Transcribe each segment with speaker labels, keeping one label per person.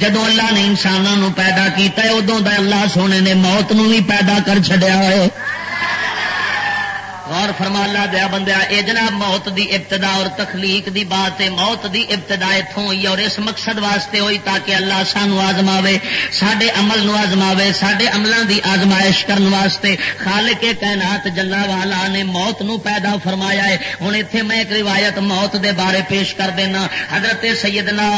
Speaker 1: جدو اللہ نے انسانوں پیدا کیا ادو اللہ سونے نے موت نو بھی پیدا کر چڈیا ہے غور فرمالا دیا بندیا، اے جناب موت دی ابتدا اور تخلیق دی بات ہے، موت دی ابتدا اتوں ہوئی اور اس مقصد واسطے ہوئی تاکہ اللہ سانو آزماوے سڈے عمل نو آزماوے سڈے عملوں دی آزمائش کرنے واسطے۔ خالق کائنات جلا والا نے موت نو پیدا فرمایا ہے۔ ہوں اتنے میں ایک روایت موت دے بارے پیش کر دینا۔ حضرت سیدنا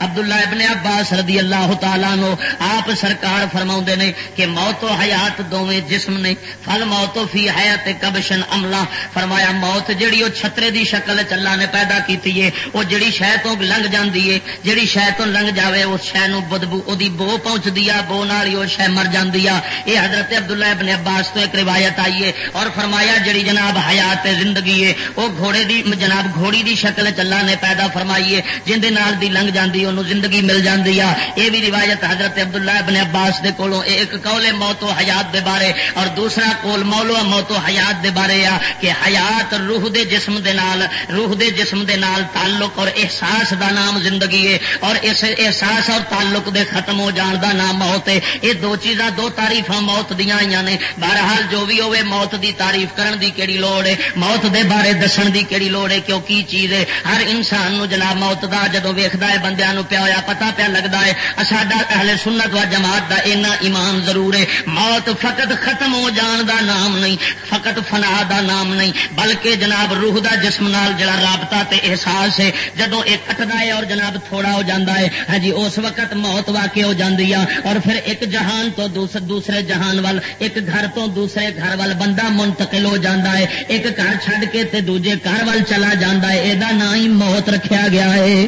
Speaker 1: عبداللہ ابن عباس رضی اللہ تعالیٰ نو آپ سرکار فرما نے کہ موت و حیات دونیں جسم نے فل موت فی حیات کبش روشن عملہ فرمایا، موت جڑی وہ چھترے دی شکل چلا نے پیدا کی وہ جڑی شہ تو لنگ جاتی ہے جڑی شہ تو لنگ جائے اس شہ بدبو وہ بو پہنچتی ہے بو نال ہی وہ شہ مر جاتی ہے یہ حضرت عبداللہ ابن عباس تو ایک روایت آئی ہے اور فرمایا جڑی جناب حیات زندگی ہے وہ گھوڑے دی، جناب گھوڑی دی شکل چلا نے پیدا فرمائی ہے جن دی لنگ جاتی انہوں زندگی مل جاتی ہے یہ بھی روایت حضرت عبداللہ ابن عباس دے کولوں ایک قول موت و حیات دے بارے، اور دوسرا کول مولو موت و حیات دے بارے آ کہ حیات روح دے جسم دے نال، روح دے جسم دے نال تعلق اور احساس دا نام زندگی ہے اور اس احساس اور تعلق دے ختم ہو جان دا نام موت ہے۔ یہ دو چیزاں، دو تاریف موت دیا نے۔ بہرحال جو بھی ہوے موت دی تعریف کرن دی کیڑی لوڑ ہے۔ موت دے بارے دسن دی کیڑی لوڑ ہے کیوں کی چیز ہے۔ ہر انسان نو جناب موت دا جدو ویکھدا ہے، بندیاں نو پیا ہویا پتہ پیا لگدا ہے۔ ساڈا اہل سنت و جماعت دا اینا ایمان ضرور ہے۔ موت فقط ختم ہو جان دا نام نہیں، فقط فنا دا نام نہیں، بلکہ جناب روح دا جسم نال جڑا رابطہ تے احساس ہے جدو یہ کٹتا ہے اور جناب تھوڑا ہو جاتا ہے ہاں جی اس وقت موت واقع ہو جاتی ہے۔ اور پھر ایک جہان تو دوسرے جہان وال، ایک گھر تو دوسرے گھر وال بندہ منتقل ہو جاتا ہے۔ ایک گھر چھڈ کے تے دوجے گھر وال چلا جاتا ہے۔ یہ نام ہی موت رکھا گیا ہے۔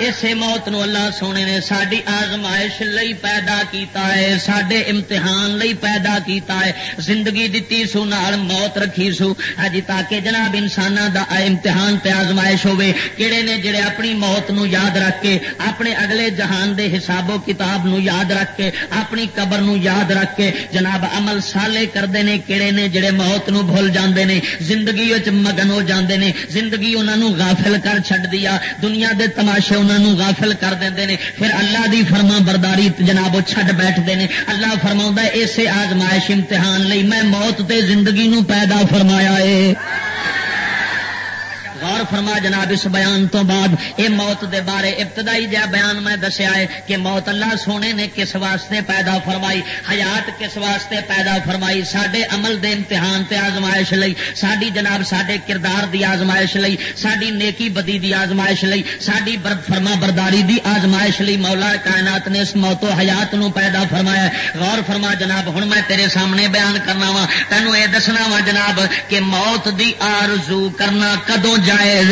Speaker 1: اسے موت نو اللہ سونے نے ساری آزمائش لئی پیدا کیتا ہے سڈے امتحان لئی پیدا کیتا ہے۔ زندگی دتی سو، نال موت رکھی سو۔ ہج تاکہ جناب انسان دا امتحان تے آزمائش ہوے کہڑے نے جڑے اپنی موت نو یاد رکھ کے، اپنے اگلے جہان دے حساب و کتاب نو یاد رکھ کے، اپنی قبر نو یاد رکھ کے، جناب عمل سالے کرتے ہیں کہڑے نے جڑے موت نو بھول جاندے نے، زندگی مگن ہو جاندے نے، زندگی انہوں غافل کر چھڈ دیا۔ دنیا دے تماشے انہوں غافل کر دیں پھر اللہ دی فرما برداری جناب چھڈ بیٹھتے ہیں اللہ فرما اسے آزمائش امتحان لئی میں موت تے زندگی نو پیدا فرمایا ہے غور فرما جناب، اس بیان تو بعد اے موت دے بارے ابتدائی جا بیان میں دسیا ہے کہ موت اللہ سونے نے کس واسطے پیدا فرمائی، حیات کس واسطے پیدا فرمائی سڈے عمل دے امتحان تے آزمائش لئی ساری جناب سڈے کردار دی آزمائش لئی ساری نیکی بدی دی آزمائش لئی ساری فرما برداری دی آزمائش لئی مولا کائنات نے اس موت و حیات نو پیدا فرمایا غور فرما جناب ہوں میں تیرے سامنے بیان کرنا وا، تینوں یہ دسنا وا جناب کہ موت دی آرزو کرنا کدوں جائز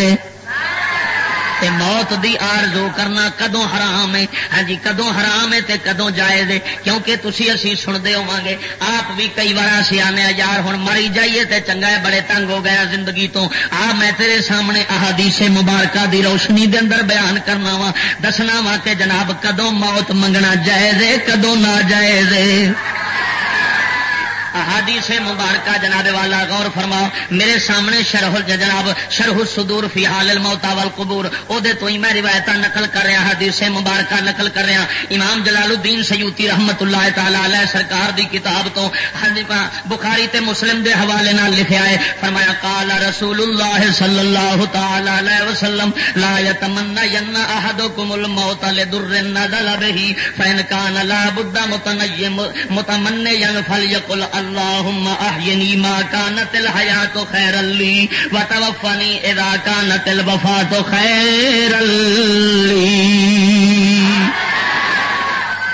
Speaker 1: تے موت دی آرزو کرنا کدوں حرام ہے؟ ہاں جی کدوں حرام ہے تے کدوں جائز ہے؟ کیونکہ تسی اسی سنتے ہو گے آپ بھی کئی بار اسی آنے یار ہوں مری جائیے تے چنگا ہے، بڑے تنگ ہو گیا زندگی تو۔ آ، میں تیرے سامنے احادیث مبارکہ دی روشنی دے اندر بیان کرنا وا۔ دسنا وا کہ جناب، کدوں موت منگنا جائز ہے، کدوں نہ جائز ہے؟ احادیث مبارکہ جناب والا غور فرماؤ، میرے سامنے شرح جناب شرح صدور فی حال الموت والقبور او دے تو ہی میں روایت نقل کر رہا حدیث مبارکہ نقل کر رہا۔ امام جلال الدین سیوتی رحمت اللہ تعالی علیہ سرکار دی کتاب تو بخاری تے مسلم دے حوالے نال لکھیا ہے فرمایا، قال رسول اللہ صلی اللہ تعالی علیہ وسلم، لا يتمنى ين احدكم الموت لدر نزل به، فان كان لا بد متنيم متمنيا فليقل اللهم احيني ما كانت الحياه خيرا لي وتوفني اذا كانت الوفاه خيرا لي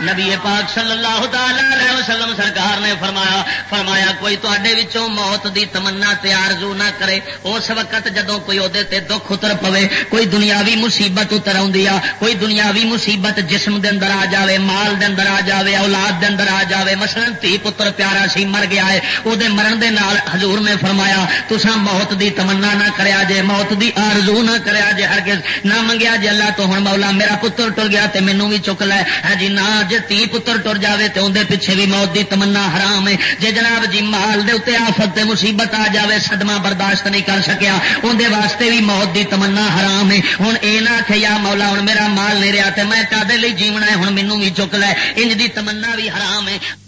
Speaker 1: نبی پاک صلی اللہ تعالی وسلم سرکار نے فرمایا فرمایا، کوئی تے موت دی تمنا تیارزو نہ کرے۔ اس وقت جدو کوئی وہ دکھ اتر پوے، کوئی دنیاوی مصیبت اتر آ، کوئی دنیاوی مصیبت جسم دے اندر آ جاوے، مال دے اندر آ جاوے، اولاد دے اندر آ جاوے۔ مثلا تھی پتر پیارا سی مر گیا ہے وہ مرن دے نال حضور نے فرمایا تسا موت دی تمنا نہ کریا جے، موت دی آرزو نہ کریا جے ہر نہ منگیا جے اللہ تو ہوں مولا، میرا پتر ٹر گیا تے مینو بھی چک لے۔ ہاں جی نہ جے تی پتر ٹر جائے تو اندر پیچھے بھی موت دی تمنا حرام ہے۔ جی جناب جی مال دے اتنے آفت مصیبت آ جائے صدمہ برداشت نہیں کر سکیا اندر واسطے بھی موت دی تمنا حرام ہے۔ ہوں یہ نہ کہ یا مولا ہوں میرا مال نہیں رہا تو میں کدے جیونا ہے ہوں مینو بھی چک لے۔ انج دی تمنا بھی حرام ہے۔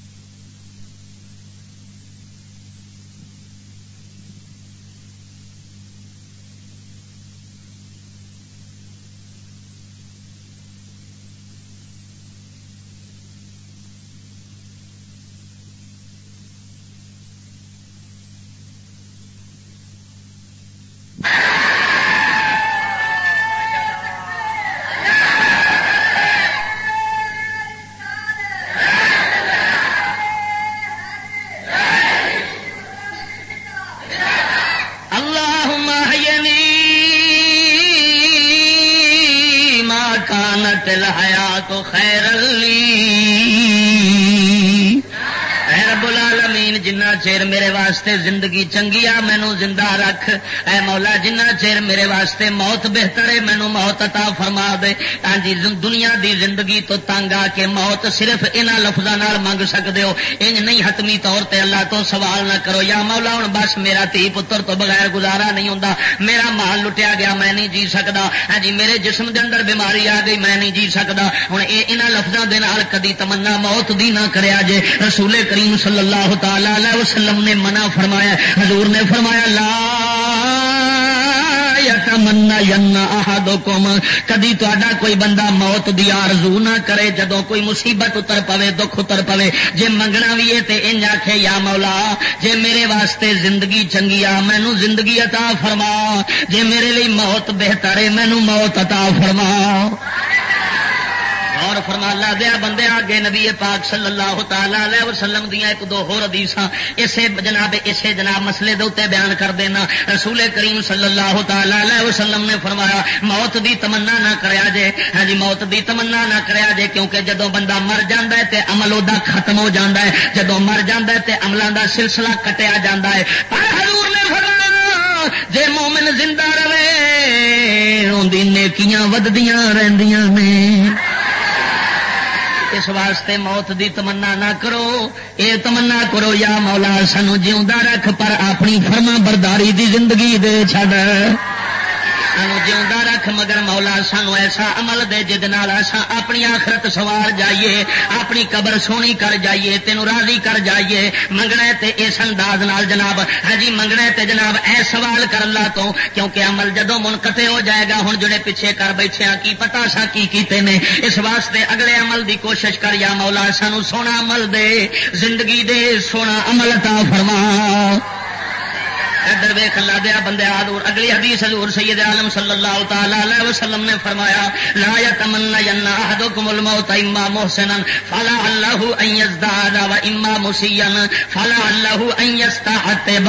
Speaker 1: زندگی چنگی آ مینو زندہ رکھ۔ اے مولا، جنہ چیر میرے واسطے موت بہتر ہے مینو موت عطا فرما دے۔ ہاں جی دنیا دی زندگی تو تنگ آ کے موت صرف یہاں لفظوں منگ سکتے ہو۔ انج نہیں حتمی طور تے اللہ تو سوال نہ کرو۔ یا مولا ہوں بس میرا تھی پتر تو بغیر گزارا نہیں ہوں میرا مال لٹیا گیا، میں نہیں جی سکتا ہاں جی میرے جسم دے اندر بیماری آ گئی، میں نہیں جی سکتا ہوں یہ یہاں لفظوں کے کدی تمنا موت دی نہ کریا جے۔ رسول کریم صلی اللہ تعالی وسلم نے منع فرمایا فرمایا حضور نے فرمایا، لا کدی تا کوئی بندہ موت دی آرزو نہ کرے جدو کوئی مصیبت اتر پوے، دکھ اتر پوے۔ جے منگنا بھی ہے تے انج آخے یا مولا، جے میرے واسطے زندگی چنگی آ مینو زندگی عطا فرما۔ جے میرے لیے موت بہتر ہے مینو موت عطا فرما۔ اور فرما لا دیا بندے آگے نبی پاک صلی اللہ تعالی وسلم دیا ایک دو ہور حدیث اسے جناب اسے جناب مسئلے دے بیان کر دینا۔ رسول کریم صلی اللہ تعالی وسلم نے فرمایا، موت دی تمنا نہ کریا جے۔ ہاں جی موت دی تمنا نہ کریا جے، کیونکہ جدو بندہ مر جاندہ ہے تے عمل ادا ختم ہو جاندہ ہے۔ جدو مر جاندہ ہے تے عملوں دا سلسلہ کٹیا جاندہ ہے۔ پر حضور نے فرمایا، جے مومن زندہ رہے اندی نیکیاں ودیاں رہندیاں نے۔ اس واسطے موت دی تمنا نہ کرو۔ اے تمنا کرو یا مولا، سانو جیوا رکھ، پر اپنی فرما برداری دی زندگی دے چڑ سانو جیوا رکھ مگر مولا سانو ایسا عمل دے جد ایسا اپنی آخرت سوار جائیے اپنی قبر سونی کر جائیے تینوں راضی کر جائیے منگنا تے اس انداز نال جناب ہاں جی منگنا تے جناب اے سوال کر لا تو کیونکہ عمل جدو منقطع ہو جائے گا ہوں جڑے پیچھے کر بیٹھے کی پتا سا کی کیتے نے اس واسطے اگلے عمل دی کوشش کر یا مولا سانو سونا عمل دے زندگی دے سونا عمل تا فرما ادھر ویخ لا دیا بندے آدور اگلی حدیث حضور سید عالم صلی اللہ تعالی علیہ وسلم نے فرمایا، لا یتمنى ین احدکم الموت اما محسنا فلا الله ان يزداد و اما مسيا فلا الله ان يستحتب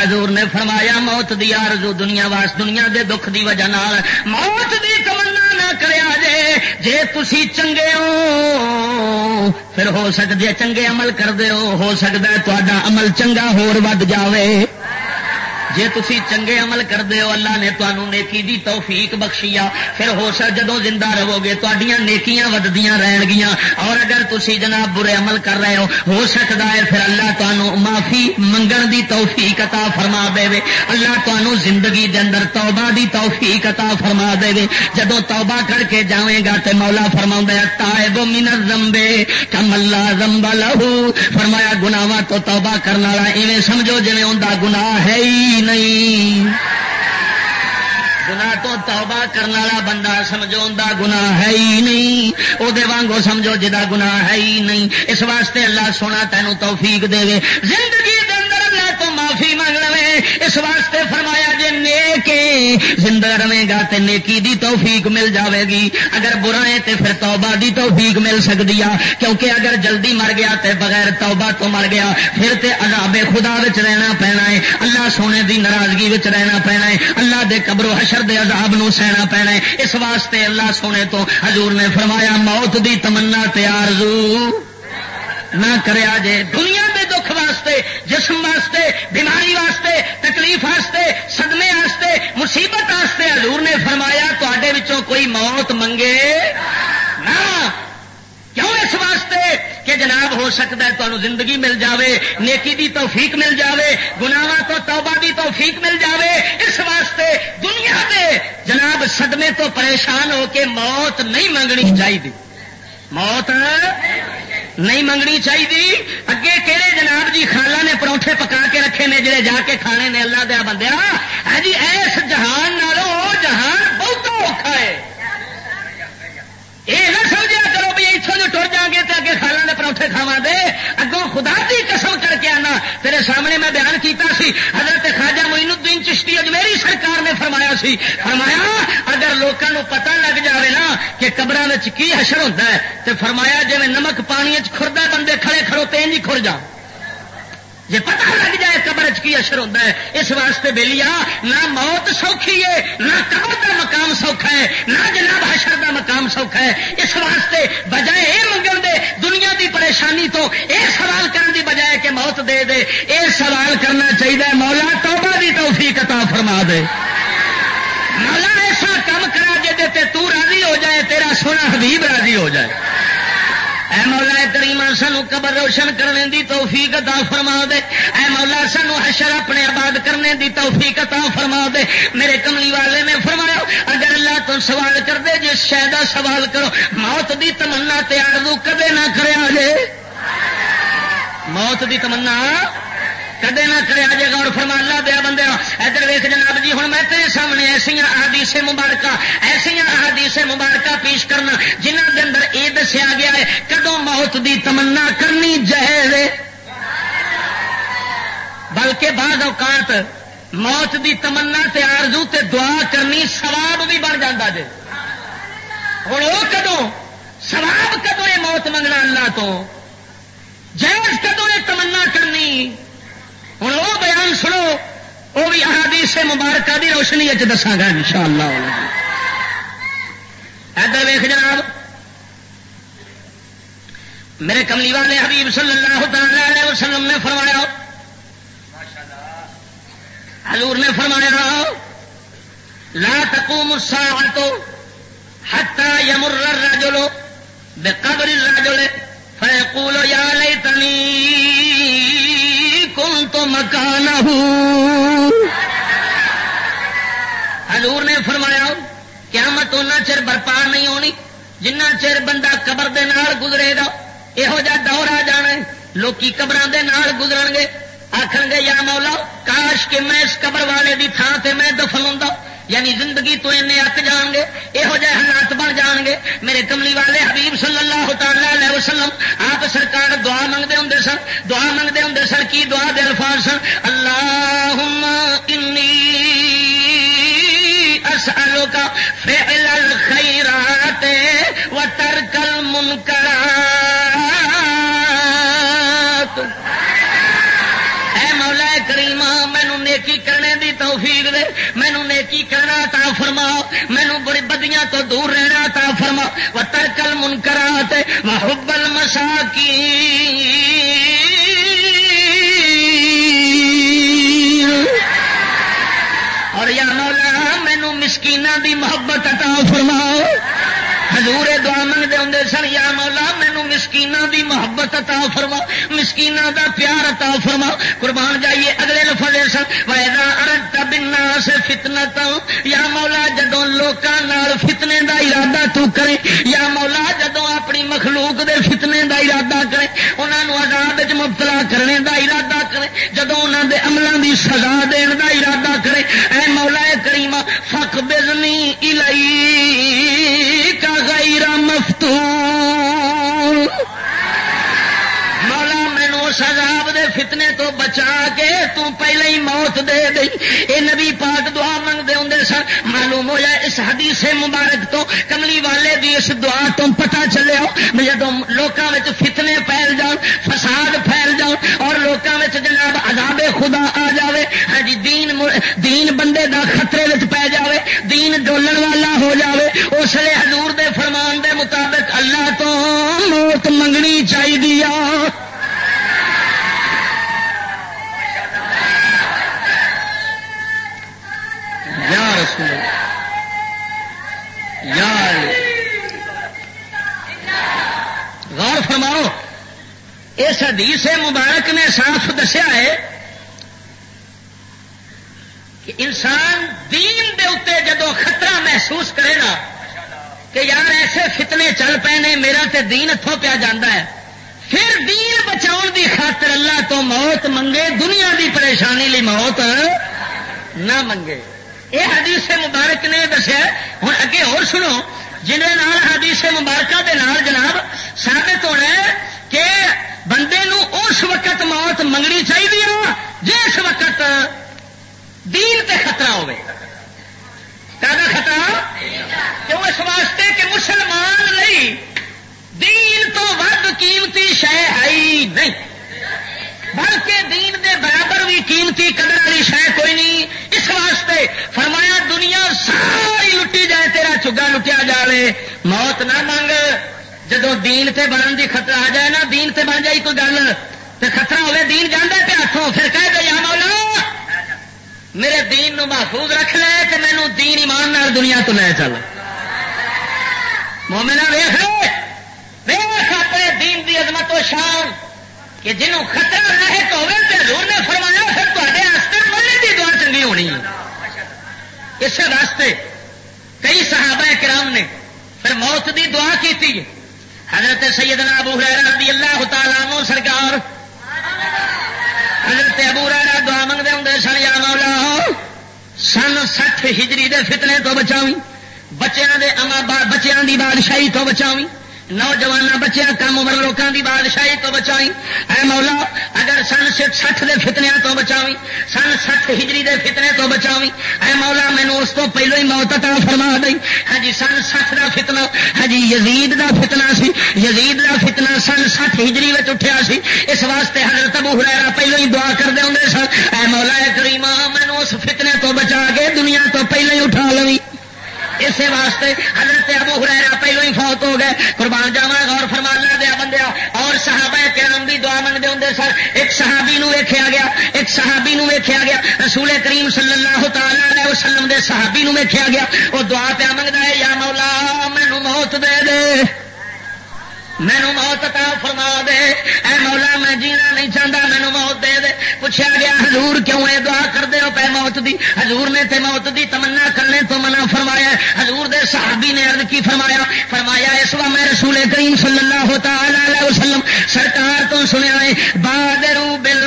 Speaker 1: حضور نے فرمایا، موت دی ارزو دنیا واس دنیا دے دکھ دی وجہ نال۔ موت دی تمنا نہ کریا جے جے تسی چنگے ہو، پھر ہو سکتے چنگے عمل کر دے ہو ہو سکتا ہے تا عمل چنگا ہور ود جاوے۔ جی تھی چنگے عمل کرتے ہو، اللہ نے تمہوں نیکی دی توفیق بخشی پھر ہو سر جدو زندہ رہو گے تڈیاں نیکیاں ودیاں رہن گیا اور اگر تھی جناب برے عمل کر رہے ہو ہو سکتا ہے، پھر اللہ تمہوں معافی منگن دی توفیق عطا فرما دے اللہ تمہوں زندگی دے اندر توبہ دی توفیق عطا فرما دے جدو توبہ کر کے جائے گا تے مولا فرما تائے گو من زمبے کم اللہ زمبا لہو۔ فرمایا گناواں تو توبہ کرنے والا ایویں سمجھو جی انہیں گناہ ہے ہی نہیں۔ گنا تو توبہ کرنے والا بندہ سمجھو گنا ہے ہی نہیں۔ وہ وانگو سمجھو جا گنا ہے ہی نہیں۔ اس واسطے اللہ سونا تینوں توفیق دے زندگی اس واسطے فرمایا جی نیک زندہ رہے گا تے نیکی دی توفیق مل جاوے گی۔ اگر برا ہے تے پھر توبہ دی توفیق مل سکتی ہے کیونکہ اگر جلدی مر گیا تے بغیر توبہ تو مر گیا، پھر تے عذاب خدا وچ رہنا پینا ہے۔ اللہ سونے دی ناراضگی وچ رہنا پینا ہے۔ اللہ دے قبر و حشر دے عذاب نو سہنا پینا ہے۔ اس واسطے اللہ سونے تو حضور نے فرمایا، موت دی تمنا تیار نہ کریا جے۔ دنیا دے دکھ واسطے، جسم واسطے، بیماری واسطے، تکلیف واسطے، صدمے واسطے، مصیبت واسطے حضور نے فرمایا تے کوئی موت منگے نہ۔ کیوں اس واسطے؟ کہ جناب، ہو سکتا ہے تمہیں زندگی مل جاوے، نیکی دی توفیق مل جاوے، گناواں تو توبہ دی توفیق مل جاوے۔ اس واسطے دنیا دے جناب صدمے تو پریشان ہو کے موت نہیں منگنی چاہیے موت نہیں منگنی چاہیے اگے کہڑے جناب جی خالہ نے پروٹھے پکا کے رکھے نے جڑے جا کے کھانے نے اللہ دیا بندیا ہاں جی ایس جہان نالوں جہان بہت اوکھا ہے۔ یہ نہ سمجھا کرو بھی اتوں جو ٹر جا گے تو اگے خالہ نے پروٹھے کھاوا دے۔ اگوں خدا کی قسم کر کے آنا۔ تیرے سامنے میں بیان کیتا سی۔ حضرت خواجہ معین الدین چشتی اجمیری سرکار نے فرمایا سی۔ فرمایا، اگر لوگوں پتہ لگ جاوے نا کہ قبر کی حشر ہوتا ہے تو فرمایا جی نمک پانی چردا بندے کھڑے کھڑوتے نہیں کھڑ جا جی پتا لگ جائے قبر کی اثر ہوتا ہے، اس واسطے بہلی نہ موت سوکھی ہے، نہ قبر کا مقام سوکھا ہے، نہ جناب حشر کا مقام سوکھا ہے۔ اس واسطے بجائے یہ منگل دے، دنیا دی پریشانی تو یہ سوال کرنے دی بجائے کہ موت دے دے۔ یہ سوال کرنا چاہیے مولا توبہ دی توفیق عطا فرما دے۔ مولا ایسا کام کرا جی تو راضی ہو جائے، تیرا سونا حبیب راضی ہو جائے۔ اے مولا کریم سانو قبر روشن کرنے دی توفیق عطا فرما دے۔ اے مولا سانو حشر اپنے آباد کرنے دی توفیق عطا فرما دے۔ میرے کملی والے نے فرمایا، اگر اللہ تو سوال کر دے، جس شاید سوال کرو، موت دی تمنا تیار کدے نہ کریا جے موت دی تمنا کدے نہ کرے جے گور فرما اللہ دیا بندے ادھر ویخ جناب جی ہوں میں تیرے سامنے ایسا احادیث مبارکہ ایسا احادیث مبارکہ پیش کرنا جنہ کے اندر یہ دسیا گیا ہے کدو موت دی تمنا کرنی جائز بلکہ بعض اوقات موت دی تمنا تے آرزو تے دعا کرنی سواب بھی بن جاتا جی ہوں وہ کدو سواب کدو یہ موت منگنا اللہ تو؟ جائز کدو یہ تمنا کرنی؟ ہوں وہ بیان سنو وہ بھی احادیث مبارکہ دی روشنی دساگا ان شاء اللہ ادھر ویخ جناب، میرے کملی والے حبیب صلی اللہ تعالی علیہ وسلم نے فرمایا، حضور نے فرمایا، لا تقوم الساعة حتى يمر الرجل بقبر الرجل فيقول يا ليتني کن تو مکان حضور نے فرمایا، قیامت اُنہ چر برپا نہیں ہونی، جنہ چر بندہ قبر دے نال گزرے گا یہو جہ دور آ جانا لوکی قبر دے نال گزرن گے آخر گے، یا مولا، کاش کہ میں اس قبر والے دی تھان سے میں دفن ہوں یعنی زندگی تو این ات جان گے یہو جہ حالات بن جان گے، میرے کملی والے حبیب صلی اللہ تعالی وسلم، آپ سرکار دعا منگتے ہوں سن، دعا منگتے ہوں سن، کی دعا دے الفاظ سن، اللہ دے مینو نیکی کرنا تا فرما مینو بڑی بدیاں تو دور رہنا تا فرما و ترکل منکرات و حب اور یا مولا مینو مسکینہ دی محبت عطا فرماؤ حضور دعا منگتے ہوں سن یا مولا مینو مسکین دی محبت عطا فرما مسکین دا پیار عطا فرما قربان جائیے اگلے لفظ سن ویدا ارد بنا سے یا مولا جدو لوگوں فتنے دا ارادہ تو کرے، یا مولا جدو اپنی مخلوق دے فتنے دا ارادہ کرے انہوں آزاد مبتلا کرنے دا ارادہ کرے جدو انہوں دے عملوں دی سزا دین دا ارادہ کرے۔ اے مولا کریما بچا کے تو پہلے ہی موت دے دئی اے نبی پاک دعا منگتے ہوں سن۔ معلوم ہوا اس حدیث مبارک تو کملی والے دی اس دعا تو پتا چلے جب لوگوں فتنے پھیل جان، فساد پھیل جان اور لوگوں جناب عذاب خدا آ جائے ہاں جی دین دین بندے دا خطرے پی جائے دین ڈولن والا ہو جائے اس لیے حضور دے فرمان دے مطابق اللہ تو موت منگنی چاہیے
Speaker 2: حدیث مبارک نے صاف دسیا ہے کہ انسان دین دے اتنے جدو خطرہ محسوس کرے نا کہ یار ایسے فتنے چل پے نے، میرا تے دین اتوں پیا جانا ہے۔ پھر دین بچاؤ دی خاطر اللہ تو موت منگے، دنیا دی پریشانی لی موت نہ منگے۔ یہ حدیث مبارک نے دسیا ہوں اگے اور سنو جنہیں حدیث مبارکہ دے نال جناب ثابت ہونا ہے کہ بندے نو اس وقت موت منگنی چاہیے جس وقت دین تے خطرہ ہوئے۔ خطرہ؟ کیوں اس واسطے کہ مسلمان نہیں، دین تو ود قیمتی شہ ہے نہیں۔ بلکہ دین دے برابر بھی قیمتی قدر والی شہ کوئی نہیں۔ اس واسطے فرمایا، دنیا ساری لٹی جائے، تیرا چگا لٹیا جائے موت نہ مانگ جدو دین تے بنن دی خطرہ آ جائے نا، دین تے بن جائے کوئی گل۔ تو خطرہ ہوے دین جانا پہ ہاتھوں پھر کہہ دے، یا مولا، میرے دین نو محفوظ رکھ لے کہ مینو دین ایمان نال دنیا تو لے چل۔ مومنا ویخ ویخ اپنے دین دی عظمت و شان کہ جنوں خطرہ رہے تو ہوئے تو حضور نے فرمایا، پھر تے مرنے کی دعا چنگی ہونی۔ اس واسطے کئی صحابہ کرام نے پھر موت دی دعا کی حضرت سیدنا ابو حریر رضی اللہ تعالیٰ عنہ سرکار حضرت ابو ریرا دعا منگتے ہوں سن، یا مولا، سن سٹھ ہجری دے فتنے تو بچاوی بچیاں دے اما بچیاں دی بادشاہی تو بچاوی نوجوان بچیا کم عمر لوگوں کی بادشاہی تو بچائی اے مولا، اگر سن سٹھ دے فتنیا تو بچاوی سن سٹھ ہجری دے فتنے تو بچاوی اے مولا مینو اس تو پہلو ہی موت عطا فرما دئی ہاں جی سن سٹھ دا فتنا ہاں جی یزید دا فتنا سی۔ یزید دا فتنا سن سٹھ ہجری میں اٹھیا سی۔ اس واسطے حضرت ابو ہرا پہلو ہی دعا کرتے ہوں سن۔ اے مولا کریما مینو اس فتنے تو بچا کے دنیا تو پہلے ہی اٹھا لوی اسی واسطے حضرت ابو ہریرا پہلو ہی فوت ہو گئے۔ قربان جاوا غور فرمانا دیا بندیا اور صحابہ کرام بھی دعا منگتے ہوں سر ایک صحابی نو ویکیا گیا۔ ایک صحابی نو ویکیا گیا۔ رسول کریم صلی اللہ تعالی علیہ وسلم دے صحابی نو ویکیا گیا۔ وہ دعا پیا منگتا ہے، یا مولا مینو موت دے دے۔ مینو موت تا فرما دے۔ اے مولا، میں جینا نہیں چاہتا مینو موت دے دے۔ پوچھا گیا، حضور کیوں اے دعا کر دے ہو پہ موت دی؟ حضور نے تے موت دی تمنا کرنے تو منع فرمایا حضور دے صحابی نے عرض کی فرمایا فرمایا، اس وقت میں رسول کریم صلی اللہ تعالی علیہ وسلم سرکار تو سنیا ہے، بادرو بل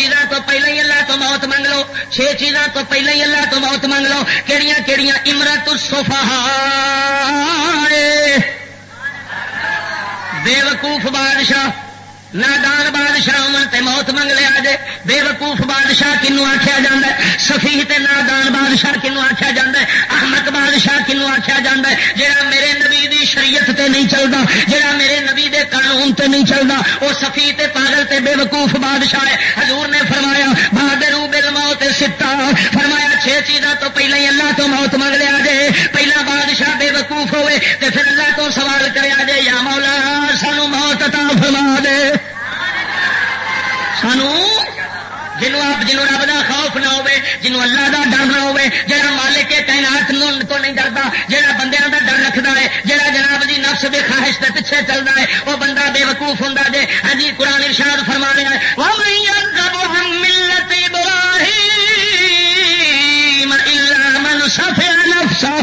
Speaker 2: چیزاں تو پہلے ہی اللہ تو موت منگ لو، چھ چیزاں تو پہلے ہی اللہ تو موت منگ لو کہڑی کہڑی امرت سوفا بے وقوف بادشاہ۔ نادان بادشاہ تے موت منگ لیا جے بے وقوف بادشاہ کنو آخیا جا سفی نادان بادشاہ کنو آخیا جا احمد بادشاہ کنو آخیا جا جا میرے نبی دی شریعت تے نہیں چلتا جا میرے نبی دے قانون تے نہیں چلتا وہ سفی تے پاگل تے بے وقوف بادشاہ ہے۔ حضور نے فرمایا بہادر بل موت ستا۔ فرمایا چھ چیزاں تو پہلے ہی اللہ تو موت منگ لیا جے۔ پہلا بادشاہ بے وقوف ہوئے، تے پھر اللہ تو سوال کریا جے، یا مولا، سانو موت تا فرما دے۔ سانو جنوں آپ جنوں رب کا خوف نہ ہو جنوں اللہ کا ڈر نہ ہو جا مالک کے تعینات تو نہیں ڈرتا جہاں بندے کا ڈر رکھتا ہے جہاں جناب جی نفس کے خواہش کے پیچھے چلتا ہے، وہ بندہ بے وقوف ہوں جی ہاں جی قرآن ارشاد فرما رہا ہے وہ ملت من سفیا نفسا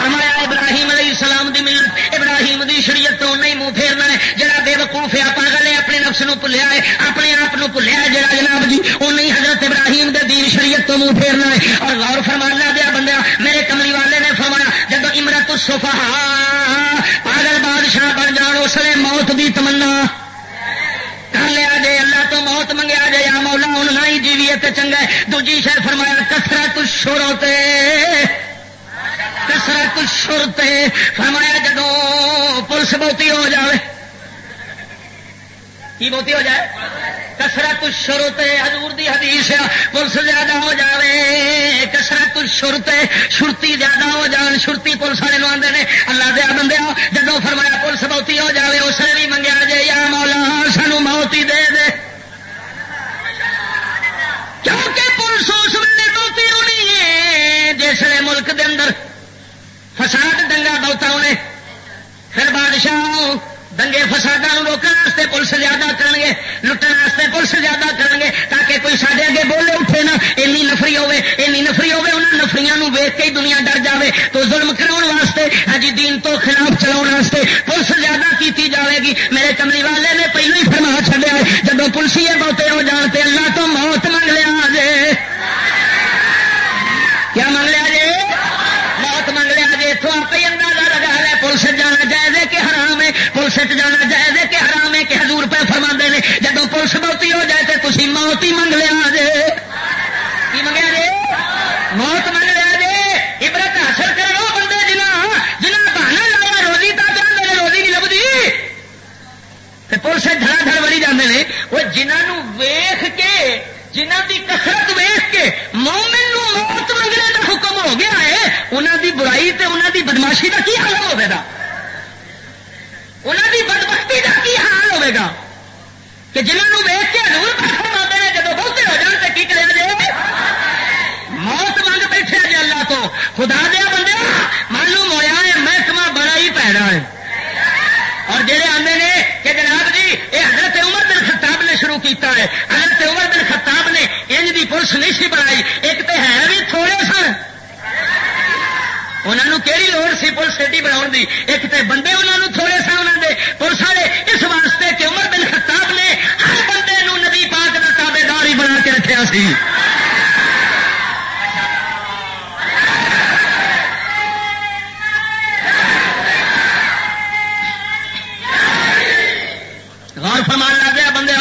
Speaker 2: فرمایا، ابراہیم علیہ السلام دی ملت، ابراہیم دی شریعت تو نہیں منہ پھیرنا ہے، جڑا بے وقوف ہے پاگل ہے اپنے نفس نو بھلیا ہے، اپنے آپ کو بھلیا ہے، جڑا جناب جی وہ نہیں حضرت ابراہیم دے دین شریعت تو منہ پھیرنا ہے. اور غور فرمانا دیا بندہ، میرے کملی والے نے فرمایا جب امرت سفا پاگل بادشاہ بن جان، اس نے موت دی تمنا. کر لیا جے، اللہ تو موت منگیا جے، یا مولا ہوں نہ ہی جیویے جیوی چنگا ہے، دوجی شہ فرمایا کسرت شروع کسرت شرتے فرمایا جدو پولیس بہتی ہو جائے کی بہتی ہو جائے؟ کسرت شروتے حضور دی حدیث پولیس زیادہ ہو جائے کسرت شرتے شرتی زیادہ ہو جان شرتی پولیس والے آتے ہیں اللہ دیا بندے جدو فرمایا پولیس بہتی ہو جائے اس نے بھی منگیا جائے یا مولا، سانو موتی دے دے۔ کیونکہ پولیس اس ویلے بہتی ہونی ہے جی اس لیے ملک دے اندر فساد دنگا بہتا ہونے پھر بادشاہ دنگے فسادوں روکنے پولیس زیادہ کریں گے، لٹن پولیس زیادہ کریں گے تاکہ کوئی سارے اگے بولے اٹھے نا اینی نفری ہوے اینی نفری ہوے انہوں نفریاں ویک کے ہی دنیا ڈر جاوے۔ تو ظلم کراؤ واسطے ہاں جی دین تو خلاف چلاؤ واسطے پولیس زیادہ کیتی جاوے گی۔ میرے کملی والے نے پہلو ہی فرما چڑیا جب پولیس بہتے ہو جان اللہ تو موت منگ لیا جے۔ کیا منگ لیا جی موت منگ آپ ہی اندازہ لگا رہے پولیس جانا جائز کہ حرام ہے؟ پولیس جانا جائز کہ حرام ہے کہ حضور پہ فرما نے؟ جب پولیس بہتی ہو جائے تو تھی موت ہی منگ لیا جی کی منگیا جی موت منگ لیا جی عبرت حاصل کرو بندے جنا جنہیں بہانا لایا روزی تک میرے روزی نہیں لبھی پولیس دھڑا دھڑ بڑی جانے وہ جنہوں ویخ کے جنہ کی کسرت ویخ کے موت منگنے کا حکم ہو گیا ہے انہوں دی برائی تے انہوں دی بدماشی کا کی حال ہوگا انہوں دی بدمستی کا کی حال ہوگا کہ جنہوں ویخ کے ہزور پاسوں آتے ہیں جب بہتے ہو جان تو کی کرے جی موت منگ بیٹھے جی اللہ تو خدا دیا بندے معلوم ہوا ہے محکمہ بڑا ہی پیڑا ہے ہاں۔ اور جہے آتے ہیں کہ جناب جی یہ حضرت عمر بن خطاب نے شروع کیتا ہے۔ حضرت عمر بن خطاب نے انج دی پولیس نہیں سی بنائی۔ ایک تو ہے بھی تھوڑے سن۔ انہوں کہڑی لوڑ سی پولیس سیٹی بنا دی؟ ایک تو بندے انہوں تھوڑے سن انہوں نے پولیس والے اس واسطے کہ عمر بن خطاب نے ہر بندے نو نبی پاک کا تابے دار ہی بنا کے رکھا سی۔ غور فرمان لگ گیا بندے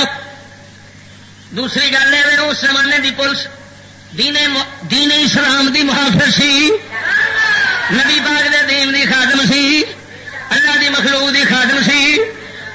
Speaker 2: دوسری گل ہے، اس زمانے دی پولیس دین دین اسلام دی محافظ سی۔ نبی باغ دے دین دی خادم سی، اللہ دی مخلوق دی خادم سی،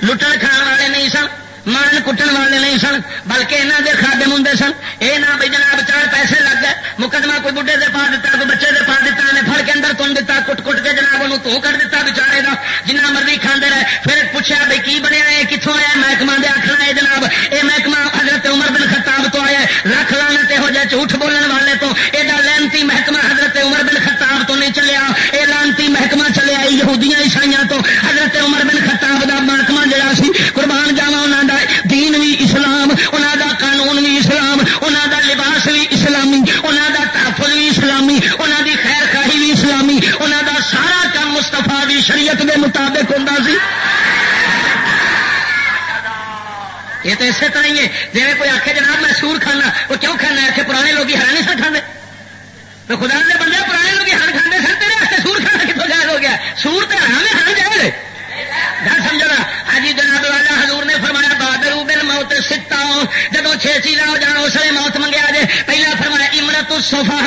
Speaker 2: لٹن کھان والے نہیں سن مان کٹن والے نہیں سن، بلکہ یہاں کے خادم ہوں سن۔ یہ نہ بھی جناب چار پیسے لگ گئے، مقدمہ کوئی بڑھے دے پا دیتا کوئی بچے دے پا دیتا نے پھڑ کے اندر تن دیتا کٹ کٹ کے جناب وہ تو کر دیتا بچارے کا جنہ مرضی کھانے رہے۔ پھر پوچھا بھائی کی بنیا ہے کتوں آیا محکمہ دے آخنا ہے جناب یہ محکمہ حضرت عمر بن خطاب تو آیا لکھ لانا ہو جائے جھوٹ بولنے والے تو۔ یہ لانتی محکمہ حضرت عمر بن خطاب تو نہیں چلیا یہ لانتی محکمہ چلے آئی یہودیاں عیسائیاں تو حضرت عمر بن خطاب کا محکمہ جڑا سی قربان جاوا انہوں کا دین بھی اسلام انہوں دا قانون بھی اسلام انہوں دا لباس بھی اسلامی انہوں دا تحفظ بھی اسلامی انہوں دی خیر خاہی بھی اسلامی انہوں دا سارا کام مستفا دی شریعت کے مطابق ہوں سی یہ تو اسی طرح ہی ہے۔ جی کوئی آخ جناب میں سور کھانا، وہ کیوں کھانا ہے؟ پرانے لوگ ہر نہیں سر کھانے۔ تو خدا نے بندے، پرانے لوگ ہر کھانے سر تیرے سور کھانا کتوں جائز ہو گیا؟ سور تو ہر میں ہر جائے گل سمجھنا ہاں جناب والا حضور نے فرمایا بادر بل موت ستا جب چھ چیزاں ہو جان اس لیے موت منگیا جائے پہلا فرمایا امرت سفا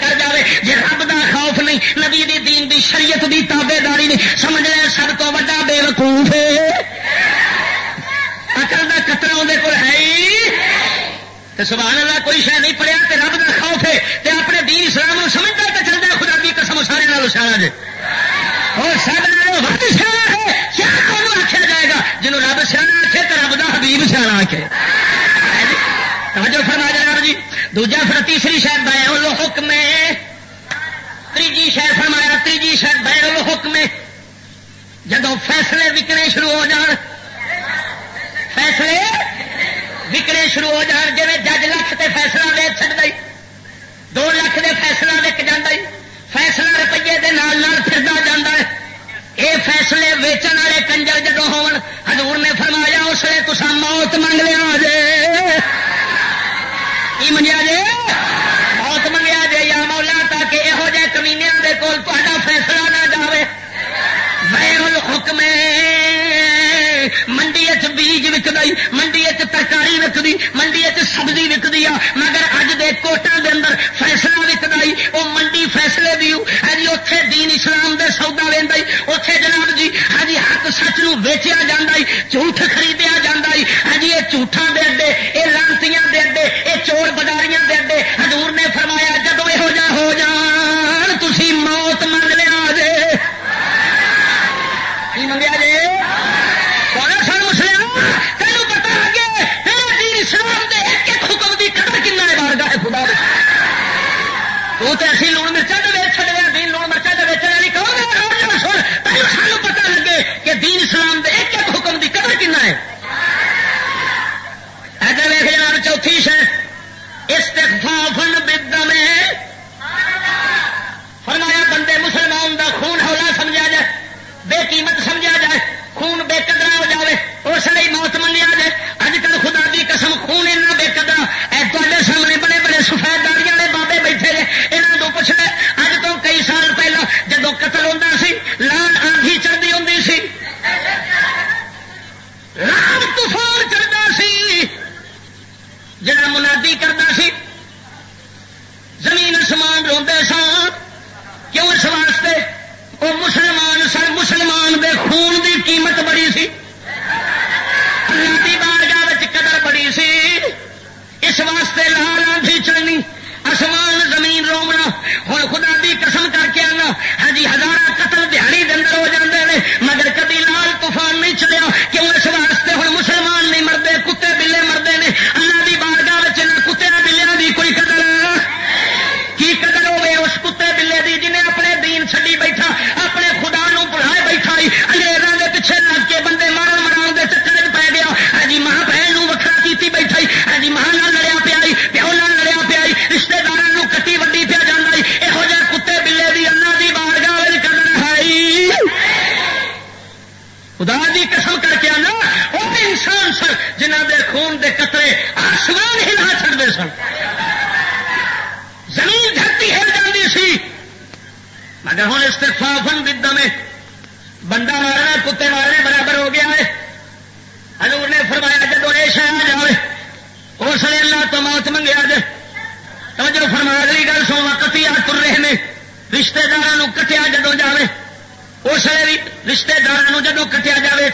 Speaker 2: کر جائے جی رب دا خوف نہیں، نبی دی دین دی شریعت دی تابے داری نہیں، سمجھ لے سب تو وا بے وقوف اکل کا کترا اندر کو ہے ہی سبحان اللہ، کوئی شہ نہیں پڑیا کہ رب کا خوف ہے۔ تے اپنے دین اسلام سمجھتا تو چلتا خدا کی قسم سارے نال سیاح جی اور سب وقت سیاح ہے، کیا کون آخیا جائے گا؟ جنہوں رب سیاح آخے تو رب کا حبیب سیاح آخے توجہ فرما جناب جی دوجا پھر تیسری شاید بین حکم تیجی شاید فرمایا تیجی شاید بین حکم جدو فیصلے وکنے شروع ہو جان. فیصلے وکنے شروع ہو جان. جی جج لکھ تے فیصلہ دے چڑ گئی دو لاکھ دے فیصلہ وک جانا فیصلہ روپیے دے نال نال پھردا جانا ہے یہ فیصلے ویچن والے کنجر جدو ہون، حضور نے فرمایا، اس لیے تو موت منگ لیا جے. کی منگیا جے موت منگیا جے یا مولا تاکہ یہو جہ کمینیا کے کول تا فیصلہ نہ جائے بیر حکم منڈی بیج وکد منڈی ترکاری وکدی، منڈی سبزی وکدی آ، مگر اج دے کوٹا دے اندر فیصلہ وکد وہ منڈی فیصلے بھی ہاں جی اتے دین اسلام دے سودا لینا اتے جناب جی ہاں جی حق سچ نو ویچیا جا جھوٹ خریدیا جا ہاں جی یہ جھوٹا دے اڈے یہ لانتیاں دے اڈے یہ چور بداریاں دے اڈے۔ حضور نے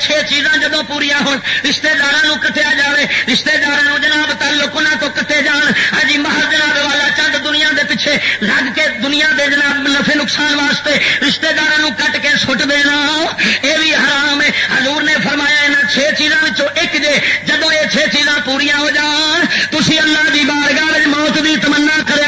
Speaker 2: چھ چیزاں جدو پوریا ہو رشتے دار کٹیا جائے رشتے دار جناب تعلق انہوں تو کٹے جان۔ ہاں جی، ہی محل جناب والا چند دنیا دے پیچھے لگ کے دنیا دے جناب نفے نقصان واسطے رشتے دار کٹ کے سٹ دینا یہ بھی حرام ہے۔ حضور نے فرمایا یہاں چھ چیزوں ایک جے جدو یہ چھ چیزاں پوریا ہو جان تھی اللہ کی بارگاہ موت کی تمنا کرے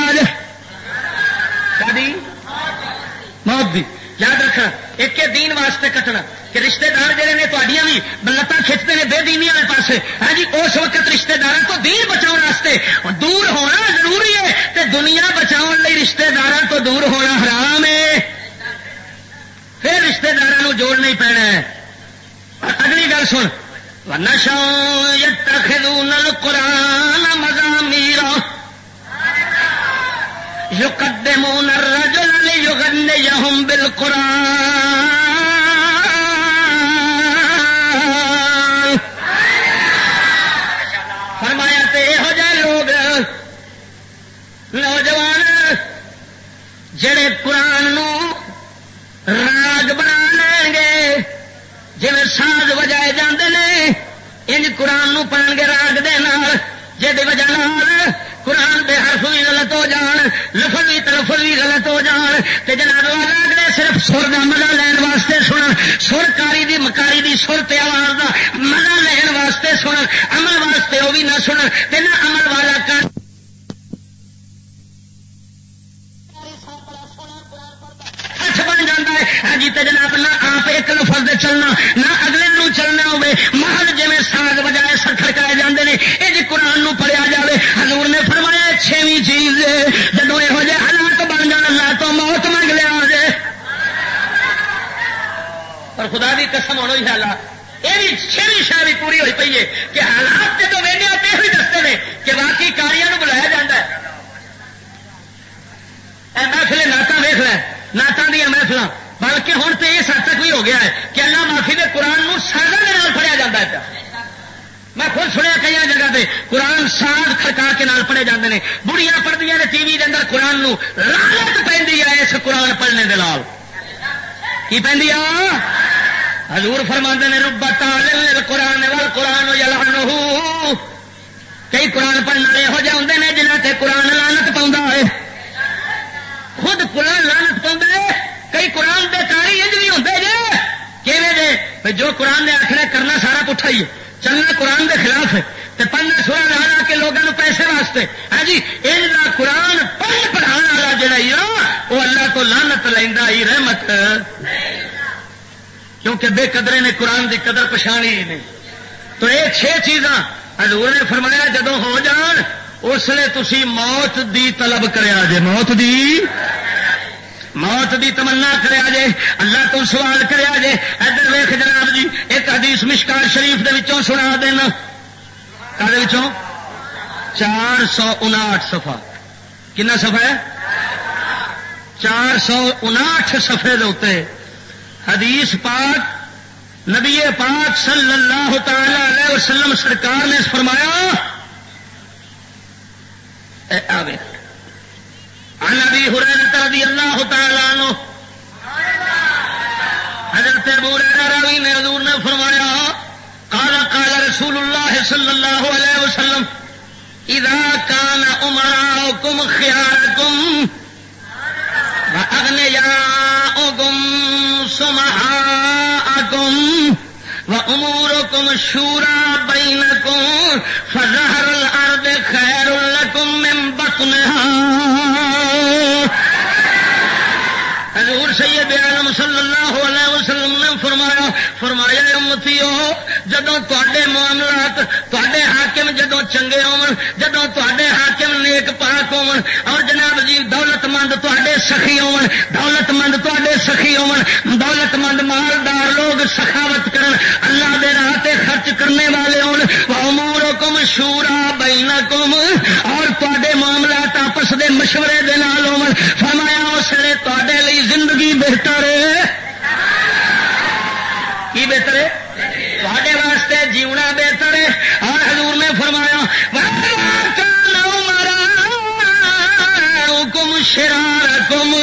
Speaker 2: موت دی۔ یاد رکھنا، ایک دین واسطے کٹنا کہ رشتے دار جہے نے تھوڑیاں بھی لتان کھچتے ہیں بے دینی والے پاس ہاں جی اس وقت رشتے دار تو دین بچاؤ واسطے دور ہونا ضروری ہے تے دنیا بچاؤ لی رشتے دار تو دور ہونا حرام ہے۔ پھر رشتے دار جوڑنا ہی پینا ہے۔ اگلی گل سن۔ نشا یتخذون القرآن مزامیر يقدمون الرجل ليغنيهم بالقرآن۔ جڑے قرآن نو راگ بنا لیں گے جی ساز وجائے جاندے نے، انج قرآن نو پڑھ گے راگ دے نال۔ جی وجہ قرآن دے حرف بھی غلط ہو جان، لفظ بھی تلفظ بھی غلط ہو جان۔ تے جناب والا صرف سر کا مزہ لین واسطے سن سر کاری دی مکاری دی سر تے آواز دا مزہ لین واسطے سن عمل واسطے وہ بھی نہ سن تے نہ عمل والا کر چلنا، نہ اگلے نو چلنا ہوے محل جی ساگ بجائے سکھڑ کرائے جاندے نے یہ جی قرآن نو پڑھیا جائے حضور نے فرمایا، چھویں چیز جدو یہو جہ حالات بن جان، اللہ تو موت منگ لیا جے۔ اور خدا کی قسم ہوئی حالات۔ یہ بھی چھویں شاہ بھی پوری ہوئی پی ہے کہ حالات جب وہدے تو یہ دستے ہیں کہ واقعی کاریاں بلایا جا ہے۔ محفل نعت ویخ لیں دیا محفل بلکہ ہوں تو یہ سب تک بھی ہو گیا ہے کہ اللہ معافی دے قرآن سازا کے پڑھیا جاتا ہے میں خود سنیا کئی جگہ پہ قرآن ساز کھڑکا کے نال پڑھے جاتے ہیں بڑھیاں پڑھتی نے ٹی وی کے اندر قرآن لالت پہ اس قرآن پڑھنے کے لال کی پہ حضور فرما نے ربا تال قرآن وال قرآن یلانو کئی قرآن پڑھنے والے یہو جہ ہوں نے جنہیں قرآن لانت پاؤں ہے۔ خود قرآن لانت پاؤں کئی قرآن دے کاری انج بھی ہوتے جی کہ جو قرآن نے آخر کرنا سارا پٹھا ہی ہے۔ چلنا قرآن دے خلاف ہے۔ تو پڑھنا سورا لا لا کے لوگوں پیسے واسطے۔ ہاں جی ان کا قرآن پڑھ پڑھا والا جڑا رحمت لینا ہی رحمت۔ کیونکہ بے قدرے نے قرآن کی قدر پچھانی نہیں۔ تو یہ چھ چیزاں حضور نے فرمایا جدو ہو جان، اس لیے تھی موت دی طلب کریا جے۔ موت دی موت دی تمنا کریا جے اللہ تو سوال کریا جے ادھر ویخ جناب جی ایک حدیث مشکار شریف دے وچوں سنا دینا۔ کہ چار سو انٹھ سفا کنا سفا ہے؟ چار سو انٹھ سفے دے حدیث پاک، نبی پاک صلی اللہ تعالی علیہ وسلم سرکار نے فرمایا نبی حریر رضی اللہ تعالی عنہ۔ حضرت ابو راوی نے حضور نے فرمایا، قال قال رسول اللہ صلی اللہ علیہ وسلم، اذا كان امراؤكم خياركم واغنياؤكم سمحاءكم واموركم شورى بينكم فظهر الارض خير لكم حضور سید عالم صلی اللہ علیہ وسلم نے فرمایا فرمایا امتی ہو جدو تے معاملات تے حاکم جدو چنگے ہو جدو تے حاکم نیک پاک ہو اور جناب جی دولت مند تے سخی ہو دولت مند تے سخی ہو دولت مند مالدار لوگ سخاوت کرن، اللہ دے راہ تے خرچ کرنے والے ہومور کم شورا بہنا کم اور تے معاملات آپس دے مشورے دے نال ہو فرمایا، اس لیے تے زندگی بہتر ہے؟ کی بہتر ہے؟ تھوڑے واسطے جیونا بہتر ہے۔ اور حضور نے فرمایا کم شرار کم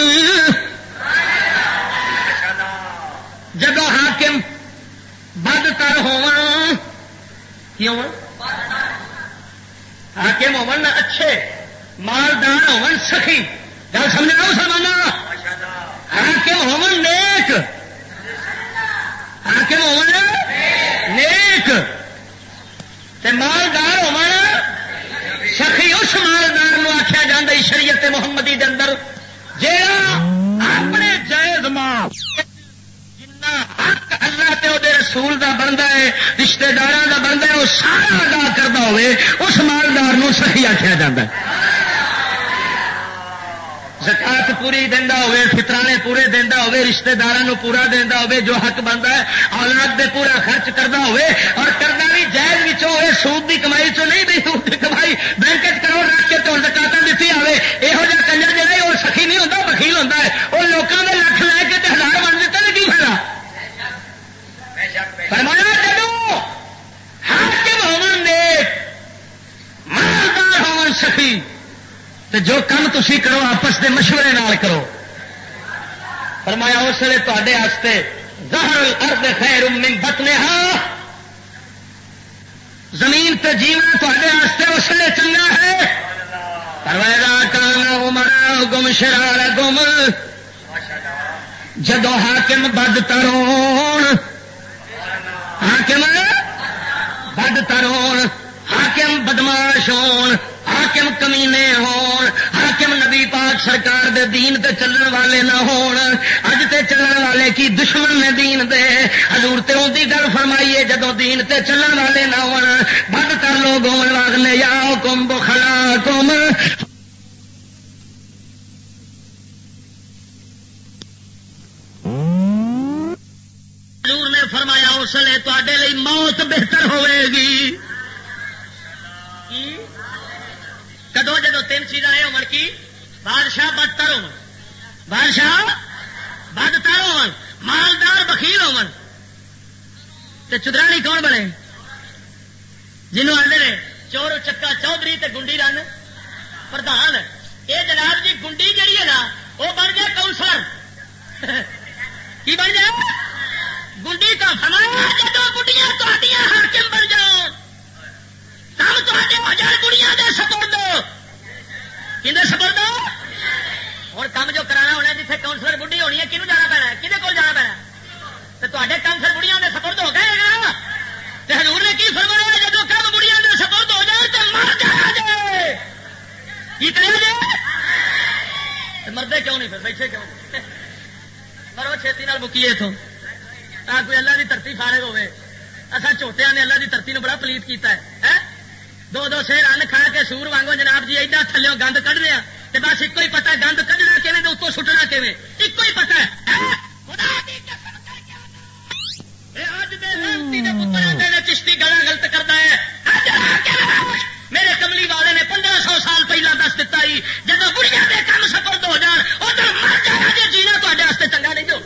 Speaker 2: جب حاکم بد تر ہو حاکم ہو اچھے، مالدار ہو سخی گل سمجھنا مسلمان حاکم ہومن نیک حاکم ہومن نیک تے مالدار ہومن سخی اس مالدار نو آخیا جا شریعت محمدی دے اندر جیڑا اپنے جائز ماں جنا حق اللہ تے او دے رسول دا بنتا ہے رشتہ دار دا بنتا ہے وہ سارا ادا کرتا ہوئے اس مالدار نو سخی آخیا جا زکات پوری دینا ہوئے فطرانے پورے دینا ہوئے رشتہ دار پورا دینا ہوے جو حق بنتا ہے، اولاد دے پورا خرچ کرنا ہوے اور کرنا بھی جائز بھی ہوئے، سود کی کمائی چ نہیں بھی سود کی کمائی بینک کروڑ رکھ کے تو زکات دیتی آئے یہو جہ کنجر جہاں وہ سخی نہیں ہوتا وکیل ہوتا ہے وہ لوگوں کے لکھ لے کے ہزار بن دیتے ہیں کی فائدہ فرمایا چلو ہر کے ہومن نیک مالدار ہومن سخی تو جو کم تھی کرو آپس کے مشورے نال کرو فرمایا اس لیے تے زہر ارد خیر من بتنے ہاں زمین تے جیون تے اس لیے چنگا ہے۔ پرویدا کانا عمر گم شرار گم۔ جدو حاکم بد ترون۔ حاکم؟ بد ترون۔ حاکم بدماش ہون۔ حاکم کمینے ہون، حاکم نبی پاک سرکار دے دین تے چلن والے نہ ہون۔ اج تے چلن والے کی دشمن نے دین دے۔ حضور تے اون دی گل فرمائیے جدو دین تے چلن والے نہ ہون، بد کر لوگ ہون لاگنے یا کم بخلا کم حضور نے فرمایا، اس لیے تے موت بہتر ہوئے گی۔ کدو جدو تین چیزاں یہ ہو بادشاہ بدتر ہو بادشاہ بدتر ہو مالدار بخیل ہو چدرانی کون بنے؟ جنہوں آدھے چور چکا چودھری تے گنڈی رن۔ پردھان یہ جناب جی گنڈی جہی ہے نا وہ بن گیا کونسلر۔ کی بن گیا گنڈی کا فرمایا، جدو گڈیاں ہاکم بن جاؤ کم تے ہزار کڑیاں دے سپرد۔ کھے سپرد؟ ہوں کام جو کرانا ہونا جیتے کاؤنسلر بڑھی ہونی ہے کنوں جانا پینا کھے کول جانا پینا تو تے کاؤنسلر بڑھیا دے سپرد ہو گئے نا حضور نے کی فرمایا جب کم بڑھیا دے سپرد ہو جائے تو مر جانا جائے۔ کی کرے جائے؟ مردے کیوں نہیں پھر؟ بیٹھے کیوں؟ چھتی مکیے اتوں کوئی اللہ کی دھرتی فارغ ہوے اصا چوٹیا نے اللہ کی دھرتی بڑا پلیت کیتا ہے۔ دو دو سیر ان کھا کے سور وانگو جناب جی ایڈا تھلو گند کھ دیا بس ایک ہی پتا گند کھنا کھے اتوں سٹنا کھے ایک ہی پتا ہاں؟ چشتی گلا گلت کرتا ہے۔ میرے کملی والے نے پندرہ سو سال پہلے دس دتا جب بڑھیا کے کام سفر ہو جان، ادھر مر جانا جی جینا تے چنگا نہیں جو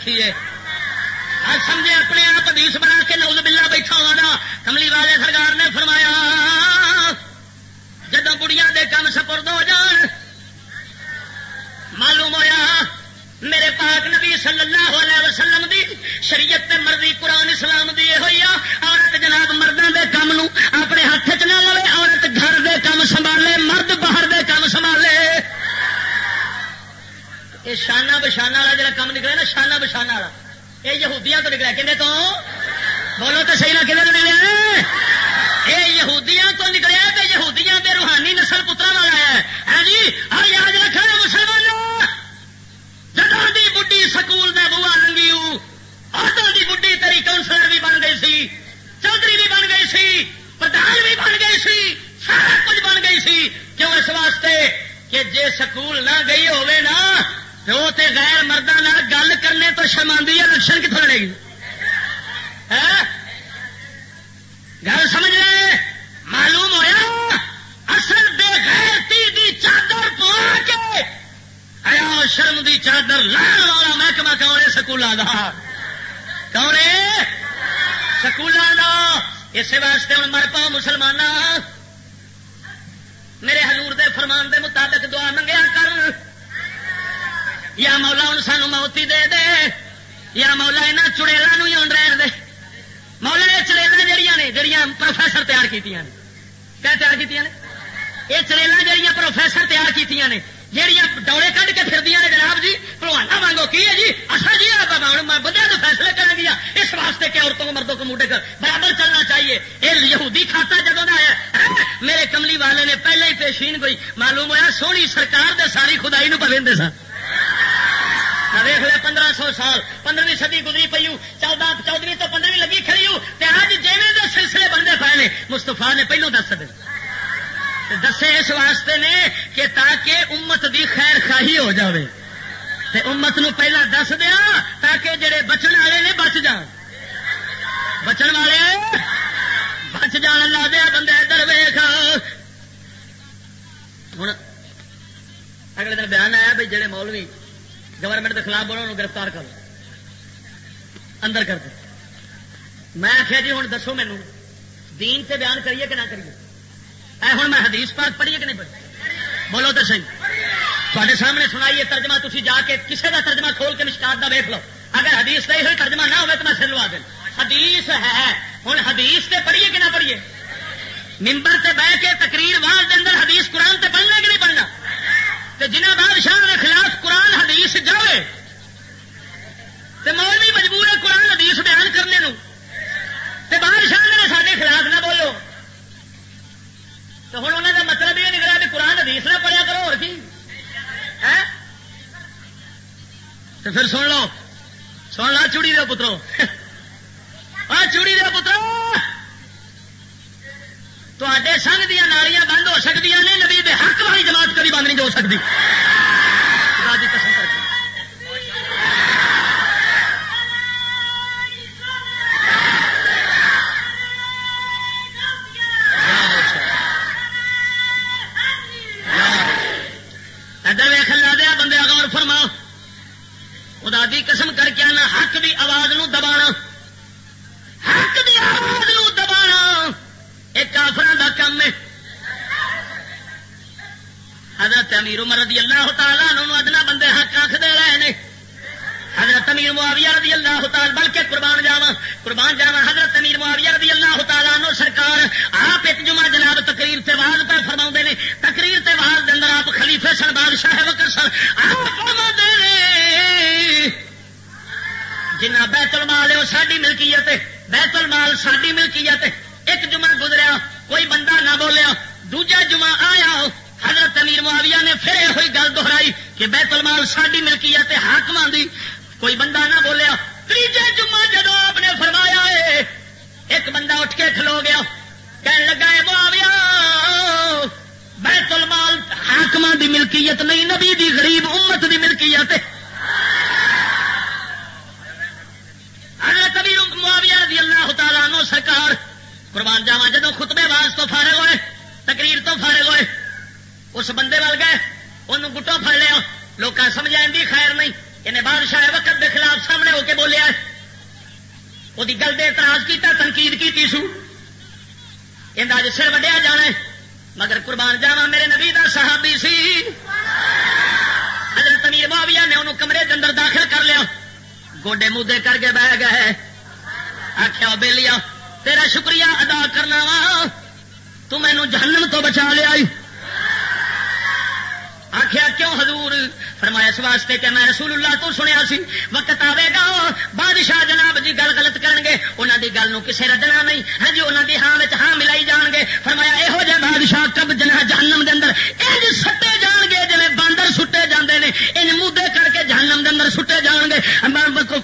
Speaker 2: رکھی ہے۔ سمجھے اپنے آپ حدیث بنا کے نوز بلا بیٹھا ہونا کملی والے سرکار نے فرمایا جب بڑیا دے کم سپرد ہو جان، معلوم ہویا میرے پاک نبی صلی اللہ علیہ وسلم دی شریعت تے مرضی قرآن اسلام دی یہ ہوئی عورت جناب مردوں دے کام نو اپنے ہاتھ چ نہ لے عورت گھر دے کام سنبھالے، مرد باہر دے کام سنبھالے یہ شانہ بشانہ والا جا کام نکلا نا، شانہ بشانہ والا۔ یہ یہودیاں تو نکلا کھنے تو؟ بولو تو صحیح نہ کھنے تو نکلے یہ یہودیاں تو نکلے تو یہودیاں دے روحانی نسل پترا والا ہے۔ ہاں جی ہر یاد رکھا مسلمانوں۔ جدوں دی بڈی سکول میں بوا لنگی ادھر دی بڈی تری کاؤنسلر بھی بن گئی سی، چودھری بھی بن گئی سی، پردھان بھی بن گئی سی، سارا کچھ بن گئی سی۔ کیوں اس واسطے کہ جے سکول نہ گئی ہوئے نا تو تے غیر مردوں گل کرنے تو شرمندی ہے لکشن کتوں لڑے گی؟ ہاں؟ گل سمجھ لے، معلوم ہوا اصل بے غیرتی دی چادر پوا کے آیا شرم دی چادر لان والا محکمہ کون ہے سکولوں کا کون ہے سکولوں کا اسی واسطے ہوں مر پاؤ مسلمان میرے حضور دے فرمان دے مطابق دعا منگیا۔ یا مولا ہوں سانو موتی دے دے، یا مولا یہاں چڑیلوں ہی ہوں رہن دے۔ مولا یہ چڑیل جہیا نے جہیا پروفیسر تیار کی کیا تیار کی یہ چڑیل جہیا پروفیسر تیار کی جہیا ڈوڑے کھڈ کے پھر نے جناب جی؟ پروانہ مانگو کی ہے جی؟ اصل جی میں بدیا تو فیصلے کریں گیا اس واسطے کہ عورتوں کو مردوں کو موٹے کر۔ برابر چلنا چاہیے۔ یہ یہودی کھاتا جب آیا میرے کملی والے نے پہلے ہی پیشین کوئی معلوم ہوا سونی سرکار دے ساری خدائی نو پوندے سن۔ ویخ لیا پندرہ سو سال، پندرہویں سدی گزری پی چودہ چودہ تو پندرہویں لگی کھڑی ہوں اج جی سلسلے بنتے پے نے۔ مستفا نے پہلو دس دے۔ دسے اس واسطے نے کہ تاکہ امت دی خیر خاہی ہو جاوے۔ تے امت نو پہلا دس دیا تاکہ جڑے بچن والے نے بچ جان۔ بچن والے؟ بچ جان لا دیا بندے، ادھر ویخ۔ ہوں اگلے دن بیان آیا بھائی جڑے مولوی گورنمنٹ کے خلاف بولو گرفتار کر اندر کر دے میں آخیا جی ہوں دسو مینو دین سے بیان کریے کہ نہ کریے؟ اے ہوں میں حدیث پاک پڑھیے کہ نہیں پڑھی؟ بولو تو صحیح۔ تے سامنے سنائیے ترجمہ تھی جا کے کسی کا ترجمہ کھول کے مشکات کا ویک لو۔ اگر حدیث کا یہ ترجمہ نہ ہوئے تو میں سلوا دیں حدیث ہے ہوں حدیث سے پڑھیے کہ نہ پڑھیے؟ ممبر سے بہ کے تقریر واز کے اندر حدیث قرآن سے پڑھنا کہ نہیں پڑھنا جنہیں بادشاہ کے خلاف قرآن حدیث جائے تو مولوی مجبور ہے قرآن حدیث بیان کرنے نو بادشاہ نے سارے خلاف نہ بولو تو ہوں انہوں کا مطلب یہ نکلا کہ قرآن حدیث نہ پڑھیا کرو، اور کی؟ تو پھر سن لو سن لو چوڑی دو پترو۔ چوڑی دو پترو! تے سنگ دیا نالیاں بند ہو سکتی نے، نبی دے حق والی جماعت کبھی بند نہیں ہو سکتی امیر معاویہ رضی اللہ تعالی بلکہ قربان جاوا قربان جاوا حضرت امیر معاویہ رضی اللہ تعالی نو سرکار، آپ ایک جمعہ جناب تقریر سے واضح پہ فرما نے، تقریر سے واضح دن آپ خلیفہ سن بادشاہ وکر سن، آپ فرما دے جنہ بیت المال ہے وہ ساری ملکیت ہے، بیت المال ساری ملکیت ہے، ایک جمعہ گزریا، کوئی بندہ نہ بولیا، دوجا جمعہ آیا، حضرت امیر معاویہ نے پھر یہ ہوئی گل دہرائی کہ بیت المال ساری ملکیت ہے حاکمان دی کوئی بندہ نہ بولیا تیجے جمعہ جدو آپ نے فرمایا ہے، ایک بندہ اٹھ کے کھلو گیا کہنے لگا ہے، معاویہ، بیت المال حاکم دی ملکیت نہیں، نبی دی غریب امت دی ملکیت حضرت امیر معاویہ رضی اللہ تعالیٰ عنہ سرکار، قربان جاوا جدو خطبے باز تو فارغ ہوئے، تقریر تو فارغ ہوئے، اس بندے وال گئے، انہوں گٹو پڑ لیا لوگ سمجھا دی خیر نہیں۔ انہیں بادشاہ وقت کے خلاف سامنے ہو کے بولیا وہ گل دے اعتراض کیا تنقید کی سو۔ اج سر وڈیا جانا مگر قربان جاوا میرے نبی دا صحابی سی۔ حضرت امیر معاویہ نے انہوں کمرے کے اندر داخل کر لیا۔ گوڈے مودے کر کے بہ گئے آخیا بے لیا تیرا شکریہ ادا کرنا وا۔ تو مینو جہنم تو بچا لیا آخیا کیوں حضور؟ فرمایا، اس واسطے کہ میں رسول اللہ تو سنیا سی، وقت آئے گا، بادشاہ جناب جی گل غلط کرن گے انہوں دی گل کسے ردنا نہیں۔ ہاں جی انہوں دی ہاں ہاں ملائی جان گے۔ فرمایا یہو جہ بادشاہ کب جنا جہنم دے اندر؟ انج سٹے جان گے جی باندر سٹے جاندے نے۔ ان مودے کر کے جہنم دے اندر سٹے جان گے۔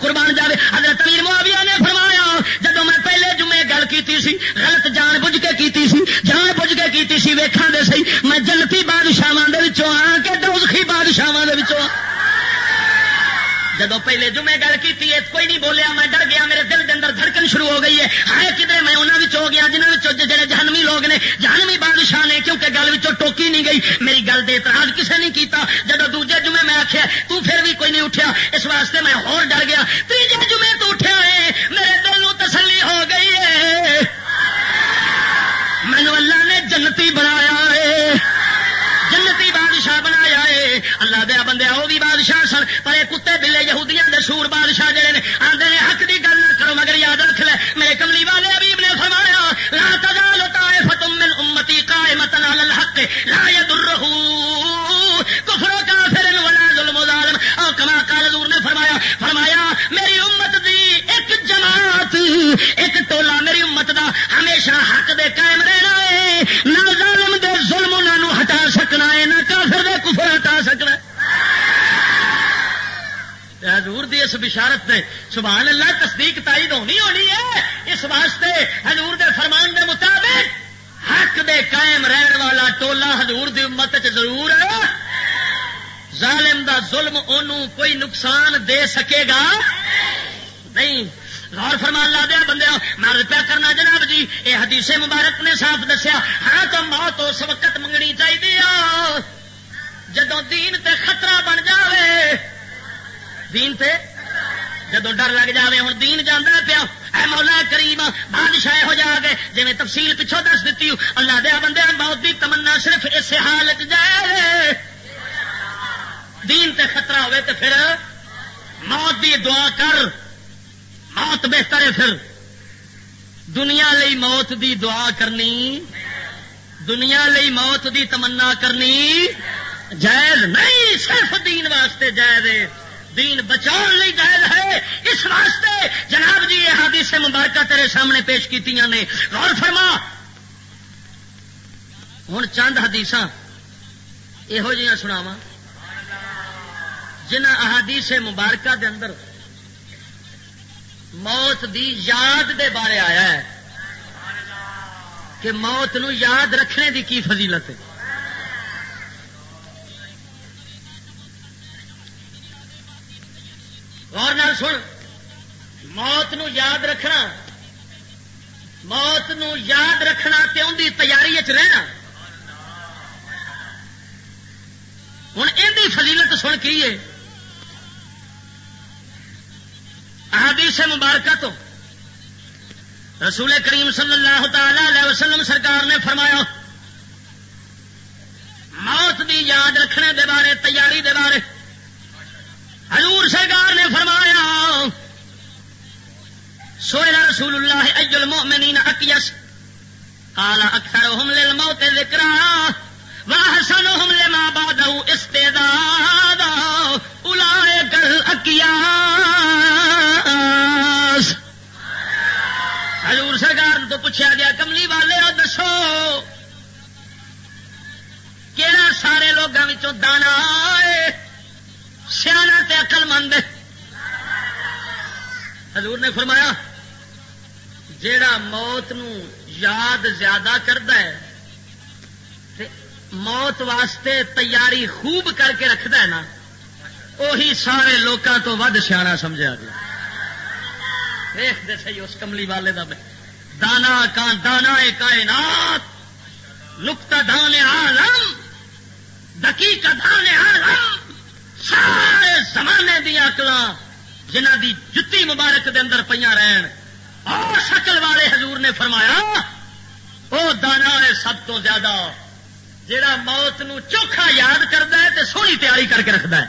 Speaker 2: قربان جاوے۔ حضرت امیر معاویہ نے فرمایا جدو میں پہلے جمعے گل کیتی سی، غلط جان بوجھ کے کیتی سی، جان بوجھ کے کیتی سی، ویکھاں دے سی، میں جنتی بادشاہاں دے وچوں آ کے دوزخی بادشاہاں دے وچوں پہلے جمعے گل کی کوئی نہیں بولیا، میں ڈر گیا، میرے دل کے اندر دھڑکن شروع ہو گئی ہے۔ ہائے، کدھر میں انہوں ہو گیا جنہوں جہاں جہنمی لوگ نے، جہنمی بادشاہ نے، کیونکہ گل ٹوکی نہیں گئی، میری گل دے اعتراض کسے نہیں کیتا۔ جب دوجے جمعے میں آخیا تو پھر بھی کوئی نہیں اٹھیا، اس واسطے میں اور ڈر گیا۔ تیجے یہودیاں دے سور بادشاہ جڑے اس بشارت نے سبحان اللہ تصدیق تائید ہونی ہونی ہے، اس واسطے حضور دے فرمان دے مطابق حق دے قائم رہن والا ٹولا حضور دی امت چ ضرور ہے ظالم دا ظلم انہوں کوئی نقصان دے سکے گا؟ نہیں۔ غور فرما لا دیا بندے مرد پیا کرنا جناب جی یہ حدیث مبارک نے صاف دسیا ہاں تو موت اس وقت منگنی چاہیے جدو دین تے خطرہ بن جاوے۔ دین تے جدو ڈر لگ جائے ہوں دین جانا پیا، اے مولا کریم، بادشاہ ہو جا گے جی تفصیل پچھوں دس دیتی اللہ دیا بندے موت دی تمنا صرف اس حالت جائے دین تے خطرہ ہوئے تے پھر موت دی دعا کر، موت بہتر ہے پھر۔ دنیا لئی موت دی دعا کرنی، دنیا لئی موت دی تمنا کرنی جائز نہیں، صرف دین واسطے جائز ہے۔ دین بچاؤ لی جائز ہے۔ اس واسطے جناب جی یہ حدیث مبارکہ تیرے سامنے پیش کی نے۔ غور فرما۔ ہوں چند حدیث یہو جہاں سناوا جنہ احادیث مبارکہ دے اندر موت دی یاد دے بارے آیا ہے کہ موت نو یاد رکھنے دی کی فضیلت ہے؟ اور نہ سن۔ موت نو یاد رکھنا۔ موت نو یاد رکھنا تے ان دی تیاری رہنا۔ ہوں یہ فضیلت سن کی ہے؟ احادیث مبارکہ تو رسول کریم صلی اللہ تعالی علیہ وسلم سرکار نے فرمایا، موت دی یاد رکھنے دے بارے، تیاری دے بارے۔ حضور سرکار نے فرمایا، سوئے رسول اللہ اج المؤمنین اکیس قال اکثرهم للموت ذکرا واحسنهم لما بعده استعدادا اولئک الاکیاس حضور سرکار تو پوچھا گیا، کملی والے ہو، دسو۔ کیڑا سارے لوگوں دانا آئے سیاح تے اقل مند حضور نے فرمایا، جیڑا موت نو یاد زیادہ کرتا ہے موت واسطے تیاری خوب کر کے رکھتا ہے نا وہی سارے لوگوں تو ود سیا سمجھا گیا۔ دیکھتے سی اس کملی والے کا دانا کا دانا کائنات لکتا دانے آلم دکی کا دانے آلم۔ سارے زمانے دیا اکل جنہ دی جتی مبارک دے اندر پہ رہن اور شکل والے حضور نے فرمایا وہ دانا ہے سب تو زیادہ جڑا موت نو چوکھا یاد کرتا ہے تو سونی تیاری کر کے رکھتا ہے۔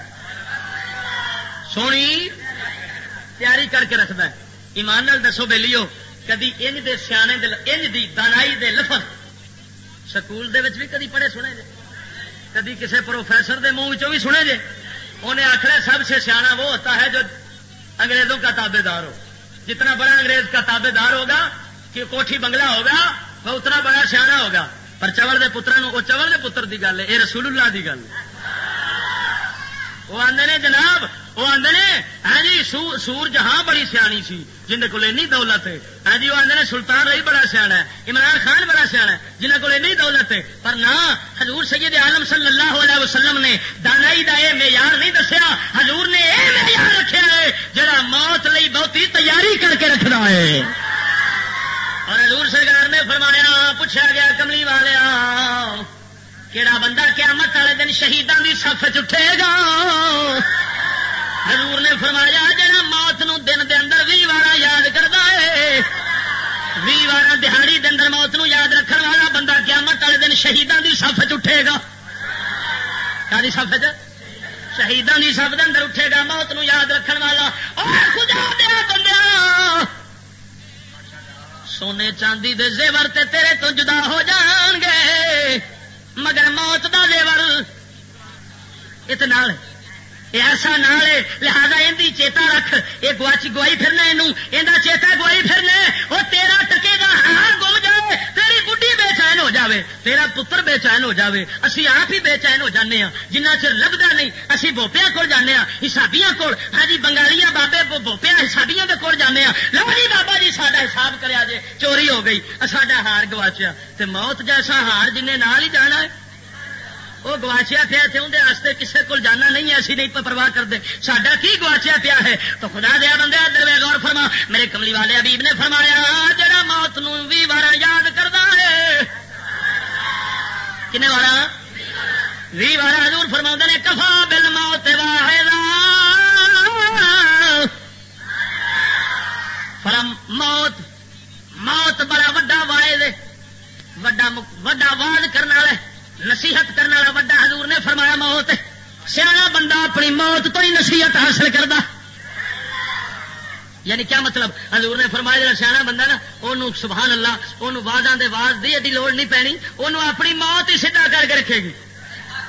Speaker 2: سونی تیاری کر کے رکھتا ہے۔ ایمان نال دسو بے لیو کدی انج دے سیانے انج دی دانائی دے لفظ سکول دے بھی کدی پڑھے سنے جے؟ کدی کسے پروفیسر دے منہ بھی سنے جے؟ انہیں آخر سب سے سیاح وہ ہوتا ہے جو انگریزوں کا تابے دار ہو۔ جتنا بڑا انگریز کا تابے دار ہوگا، کہ کوٹھی بنگلہ ہوگا، وہ اتنا بڑا سیاح ہوگا۔ پر چور کے پترا وہ چور کے پتر کی گل ہے یہ رسول اللہ کی گل وہ آدھے نے جناب، وہ آدھے نے ہاں جی سور جہاں بڑی سیانی سی جن کو دولت ہے۔ ہاں جی وہ آدھے سلطان رہی بڑا سیاح ہے، عمران خان بڑا سیاح ہے جنہیں کو دولت ہے۔ پر نہ، حضور سید عالم صلی اللہ علیہ وسلم نے دانائی کا یہ معیار نہیں دسیا، حضور نے یہ معیار رکھا ہے جہاں موت لی بہت تیاری کر کے رکھنا ہے۔ اور حضور سرکار نے فرمایا، پوچھا گیا، کملی والیا کہڑا بندہ قیامت والے دن شہیدان کی سف چٹے گا، حضور نے فرمایا جا موت نو دن دے اندر بھی وارا یاد کرتا ہے بھی وارا دہاڑی دے اندر موت نو یاد رکھن والا بندہ قیامت والے دن شہیدان کی سف چٹے گا۔ کیا سف چ شہیدان کی سف اندر اٹھے گا، موت نو یاد رکھن والا۔ اور خدا دیا بندہ سونے چاندی دے زیور تے تیرے تو جدا ہو جان گے۔ مگر موت دا زیور اتنا ایسا نال لہذا یہ چیتا رکھ۔ یہ گواچی گوائی پھرنا یہ چیتا گوائی پھرنا وہ تیرا ٹکے گا ہاں گم جائے چین ہو جاوے، تیرا پتر بے چین ہو جاوے، اسی آپ ہی بے چین ہو جانے ہاں۔ جنہ چر لبدا نہیں، اسی بوپیا کول جانے ہاں۔ حسابیاں کول ہاں جی بنگالیاں بابے بوپیا حسابیاں دے کول جانے ہاں۔ لو جی بابا جی ساڈا حساب کریا جے، چوری ہو گئی۔ ساڈا ہار گواچیا تے موت جیسا ہار جن نال ہی جانا ہے۔ وہ گواچیا پیا تھے اندر کسی کو جانا نہیں ہے نہیں پرواہ کرتے سڈا کی گواچیا پیا ہے؟ تو خدا دیا بندے دروے غور فرما۔ میرے کملی والے ابیب نے فرمایا جڑا موت نو بھی بارہ یاد کرتا کنے بارہ بھی بارہ حضور فرما نے، کفا بل موت فرم، موت موت بڑا وڈا واحد وڈا وڈا واد کرنے والے نصیحت کرنے والا وڈا حضور نے فرمایا موت سیاح بندہ اپنی موت تو ہی نصیحت حاصل کرتا یعنی کیا مطلب؟ حضور نے فرمایا جا سیاح بندہ نا وہ سبحان اللہ وہ واداں واز دی ایڈی لوڑ نہیں پینی وہ اپنی موت ہی سیدھا کر کے رکھے گی۔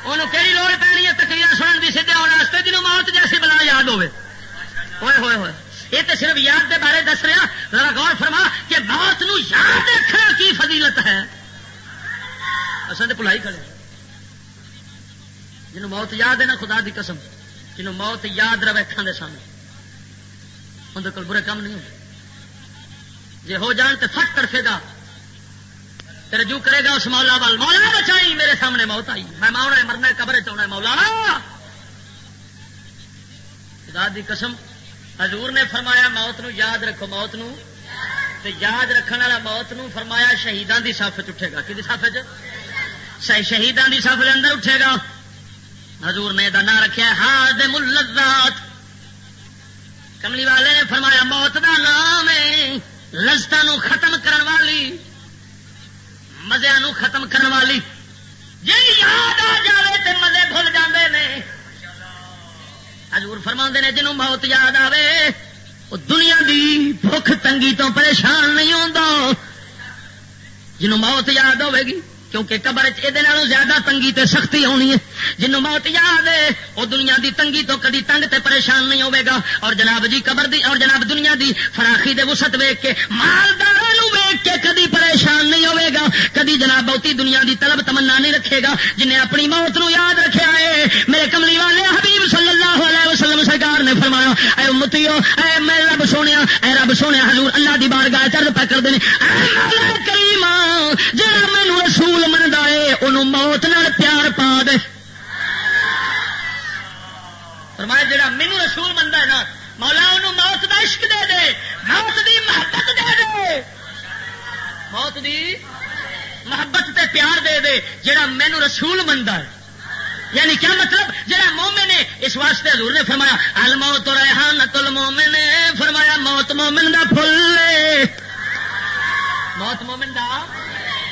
Speaker 2: انہوں کہڑی لوڑ پینی ہے؟ تکریر سنن کی سیدھے آنے واسطے جنوب موت جیسی بلا یاد ہوئے ہوئے ہوئے ہوئے۔ یہ تو صرف یاد کے بارے دس رہا۔ ذرا غور فرما کہ موت نو یاد رکھنا کی فضیلت ہے؟ اصل تو بلائی کرے جنوں موت یاد ہے نا، خدا دی قسم، جنوں موت یاد رہے اکھان دے سامنے۔ اندر کل برے کام نہیں ہوتے جی ہو جان تو فٹ طرفے گا رجوع کرے گا اس مولا وال۔ مولا بچائی میرے سامنے موت آئی۔ میں ماؤنا مرنا قبر چاہنا مولا خدا دی قسم، حضور نے فرمایا موت نو یاد رکھو، موت نو۔ یاد رکھنے والا موت نو فرمایا شہیدان دی صف چٹھے گا۔ کہ صف چ شہیدان کی سف اندر اٹھے گا۔ حضور نے نام رکھا ہار دے ملزات کملی والے نے فرمایا، موت دا نام ہے لذتا ختم کرن والی مزے نو ختم کرن والی۔ جی یاد آ جائے تو مزے بھول جاندے نے۔ حضور فرما نے، جنوں موت یاد آوے وہ دنیا دی بھوک تنگی تو پریشان نہیں ہوتا جنوں موت یاد ہوے گی، کیونکہ قبر یہ زیادہ تنگی تے سختی ہونی ہے۔ جنوں موت یاد ہے وہ دنیا دی تنگی تو کدی تنگ تے پریشان نہیں ہوے گا۔ اور جناب جی قبر دی، اور جناب دنیا دی فراخی دے وسط ویگ کے مالدار ویک کے کدی پریشان نہیں ہوے گا۔ کدی جناب بہتی دنیا دی طلب تمنا نہیں رکھے گا۔ جنہیں اپنی موت نو یاد رکھا ہے میرے کملی والے حبیب صلی اللہ علیہ وسلم سرکار نے فرمایا، اے امتیو، اے میں رب سونے اے رب سونے حضور اللہ دی بار گاہ چرد پہ کر دیں کریم جا مینو رسول منتا ہے انہوں موت نال پیار پا دے۔ فرمایا جڑا مینو رسول منتا ہے نا، مولا انہوں موت دا عشق دے دے، موت دی محبت دے دے۔ موت دی محبت تے پیار دے دے، جڑا مینو رسول منتا ہے۔ یعنی کیا مطلب؟ جہاں مومن نے اس واسطے حضور نے فرمایا، الموت ریحان تل مومن نے فرمایا موت مومن دا پھل موت مومن دا